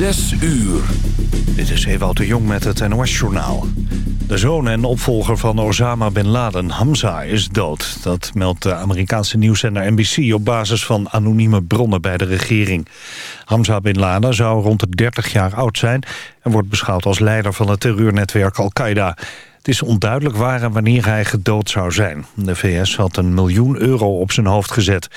Zes uur. Dit is Ewout de Jong met het NOS-journaal. De zoon en opvolger van Osama Bin Laden, Hamza, is dood. Dat meldt de Amerikaanse nieuwszender NBC op basis van anonieme bronnen bij de regering. Hamza Bin Laden zou rond de 30 jaar oud zijn... en wordt beschouwd als leider van het terreurnetwerk Al-Qaeda. Het is onduidelijk waar en wanneer hij gedood zou zijn. De VS had een miljoen euro op zijn hoofd gezet.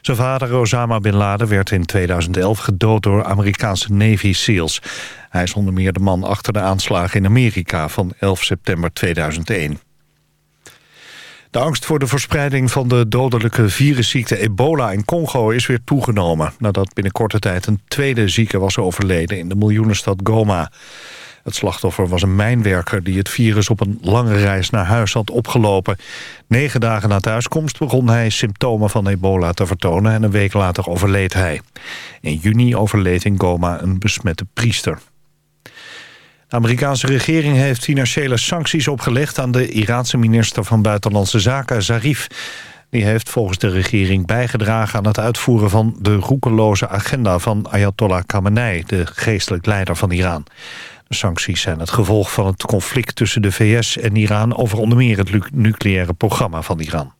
Zijn vader Osama Bin Laden werd in 2011 gedood door Amerikaanse Navy SEALs. Hij is onder meer de man achter de aanslagen in Amerika van 11 september 2001. De angst voor de verspreiding van de dodelijke virusziekte ebola in Congo is weer toegenomen... nadat binnen korte tijd een tweede zieke was overleden in de miljoenenstad Goma. Het slachtoffer was een mijnwerker die het virus op een lange reis naar huis had opgelopen. Negen dagen na thuiskomst begon hij symptomen van ebola te vertonen... en een week later overleed hij. In juni overleed in Goma een besmette priester. De Amerikaanse regering heeft financiële sancties opgelegd... aan de Iraanse minister van Buitenlandse Zaken, Zarif. Die heeft volgens de regering bijgedragen aan het uitvoeren van de roekeloze agenda van Ayatollah Khamenei, de geestelijk leider van Iran. Sancties zijn het gevolg van het conflict tussen de VS en Iran... over onder meer het nucleaire programma van Iran.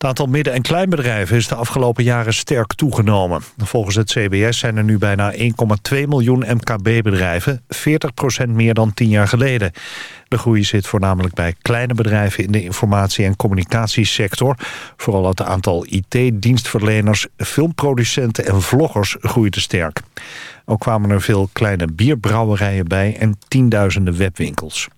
Het aantal midden- en kleinbedrijven is de afgelopen jaren sterk toegenomen. Volgens het CBS zijn er nu bijna 1,2 miljoen MKB-bedrijven, 40% meer dan 10 jaar geleden. De groei zit voornamelijk bij kleine bedrijven in de informatie- en communicatiesector. Vooral het aantal IT-dienstverleners, filmproducenten en vloggers groeide sterk. Ook kwamen er veel kleine bierbrouwerijen bij en tienduizenden webwinkels.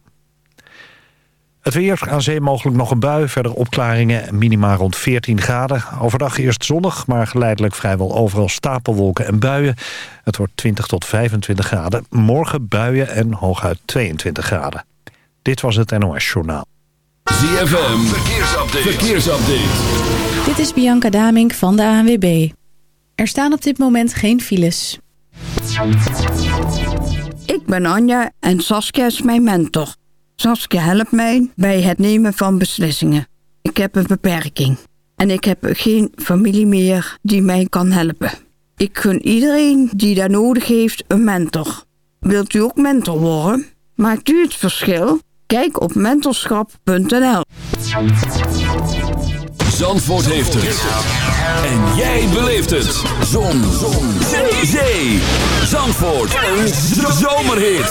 Het weer, aan zee mogelijk nog een bui, verder opklaringen, minima rond 14 graden. Overdag eerst zonnig, maar geleidelijk vrijwel overal stapelwolken en buien. Het wordt 20 tot 25 graden. Morgen buien en hooguit 22 graden. Dit was het NOS Journaal. ZFM, verkeersupdate. verkeersupdate. Dit is Bianca Damink van de ANWB. Er staan op dit moment geen files. Ik ben Anja en Saskia is mijn mentor. Saskia helpt mij bij het nemen van beslissingen. Ik heb een beperking en ik heb geen familie meer die mij kan helpen. Ik gun iedereen die daar nodig heeft een mentor. Wilt u ook mentor worden? Maakt u het verschil? Kijk op mentorschap.nl Zandvoort heeft het. En jij beleeft het. Zon. Zon. Zee. Zee. Zandvoort. Een zomerhit.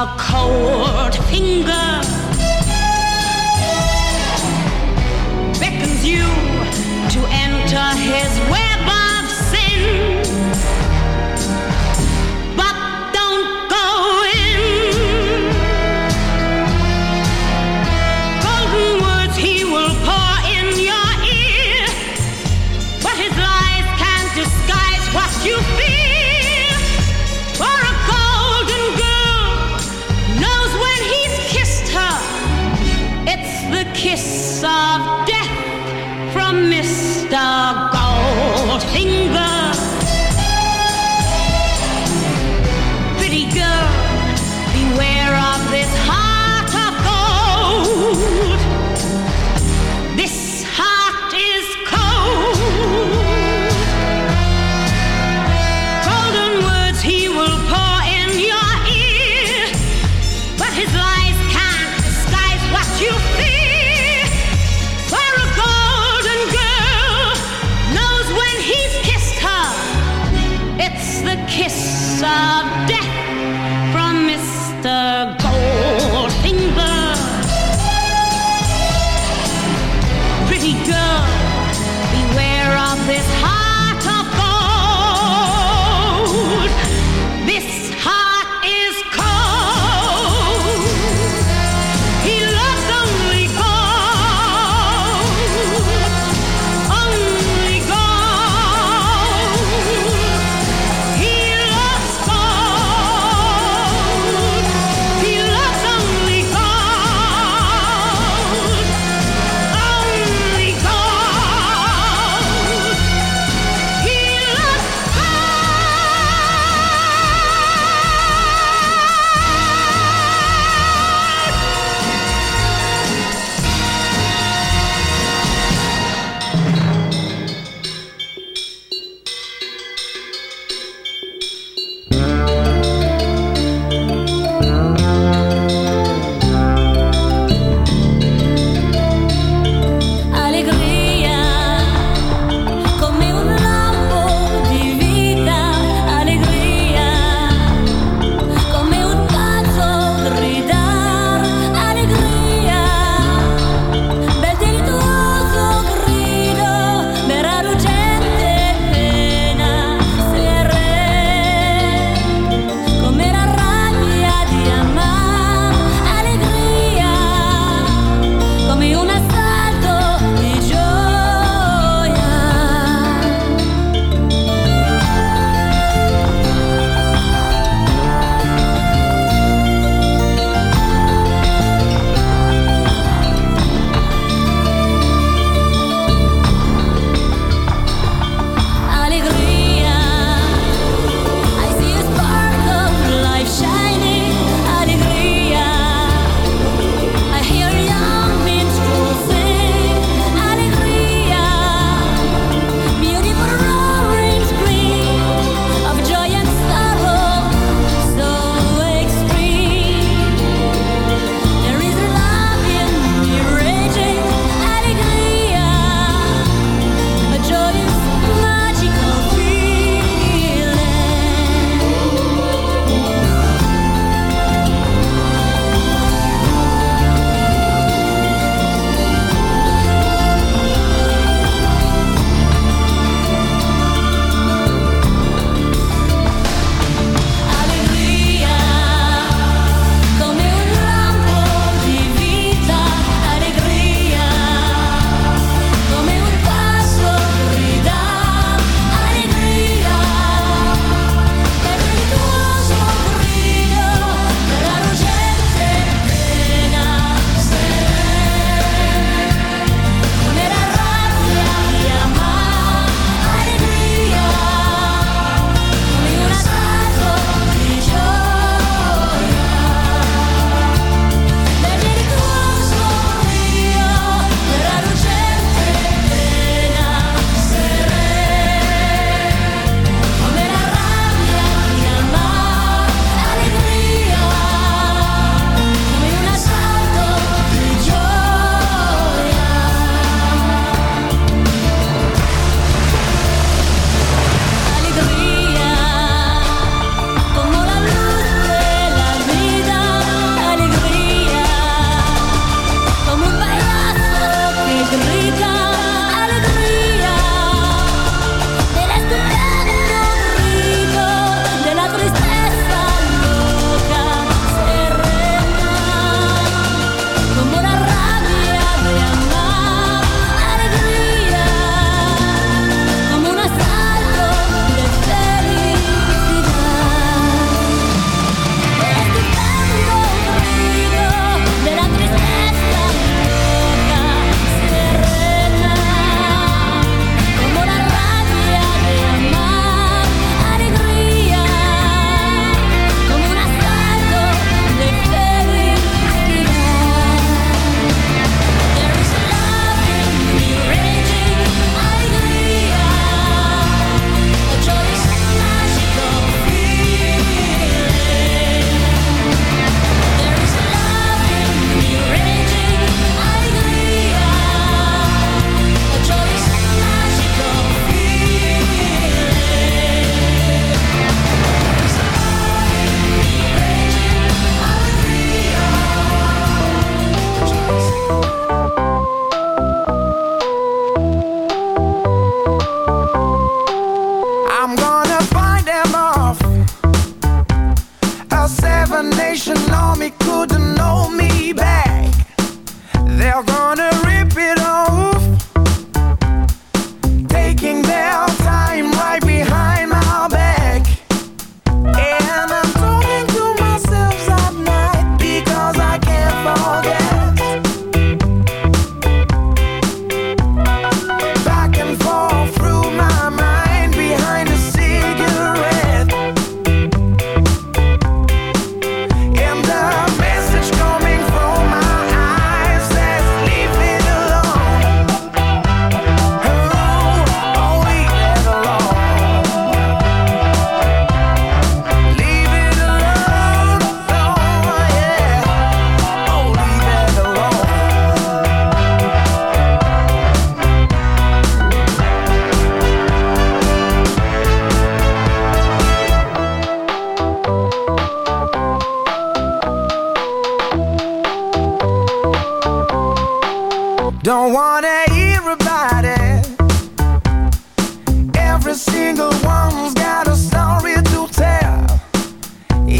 A cold finger.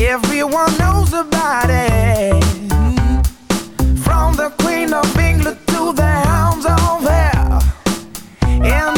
Everyone knows about it. From the Queen of England to the hounds of hell. And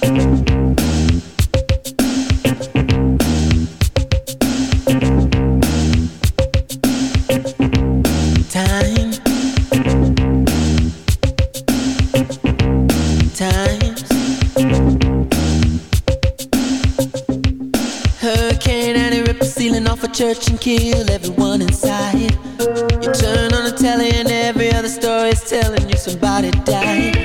Church and kill everyone inside. You turn on the telly and every other story is telling you somebody died.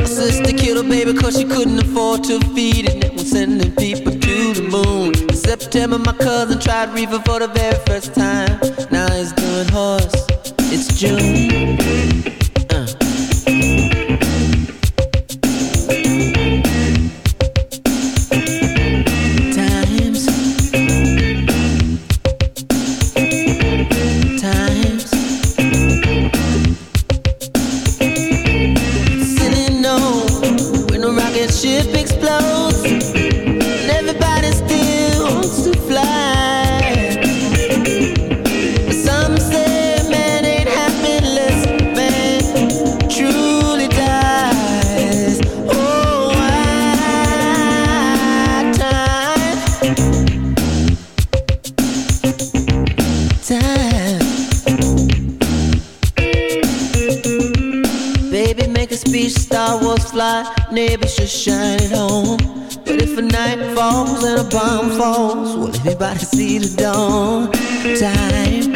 My sister killed her baby cause she couldn't afford to feed it. And was sending people to the moon. In September, my cousin tried reefer for the very first time. Now he's doing horse. It's June. And a bomb falls, will everybody see the dawn? Time.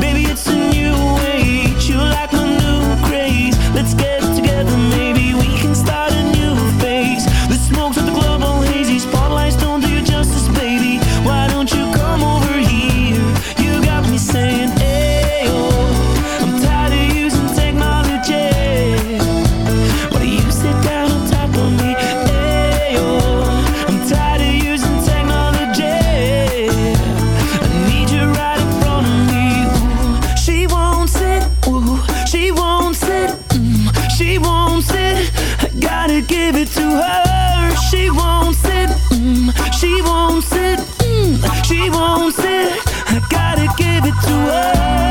Gotta give it to her. She won't sit. Mm, she won't sit. Mm, she won't sit. I gotta give it to her.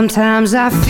Sometimes I feel